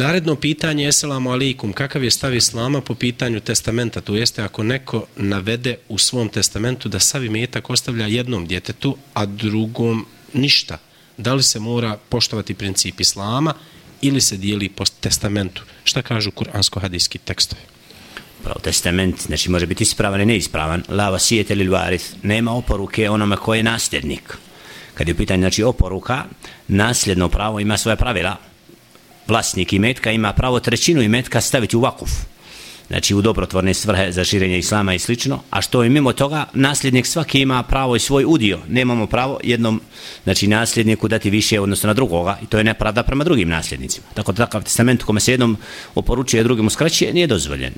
Naredno pitanje, eselamu alikum, kakav je stav Islama po pitanju testamenta? To jeste ako neko navede u svom testamentu da savi metak ostavlja jednom djetetu, a drugom ništa. Da li se mora poštovati princip Islama ili se dijeli po testamentu? Šta kažu kuransko-hadijski tekstovi? Pravo, testament, znači može biti ispravan i neispravan. Lava sijete li varith, nema oporuke onome koji je nasljednik. Kad je u pitanju, znači, oporuka, nasljedno pravo ima svoje pravila, vlasnik imetka ima pravo trećinu imetka staviti u vakuf znači u dobrotvorne svrhe za širenje islama i slično, a što i mimo toga nasljednik svaki ima pravo i svoj udio, nemamo pravo jednom znači nasljedniku dati više odnosno na drugoga i to je nepravda prema drugim nasljednicima. Tako da takav testament kome se jednom oporučuje, drugim uskraćuje, nije dozvoljen.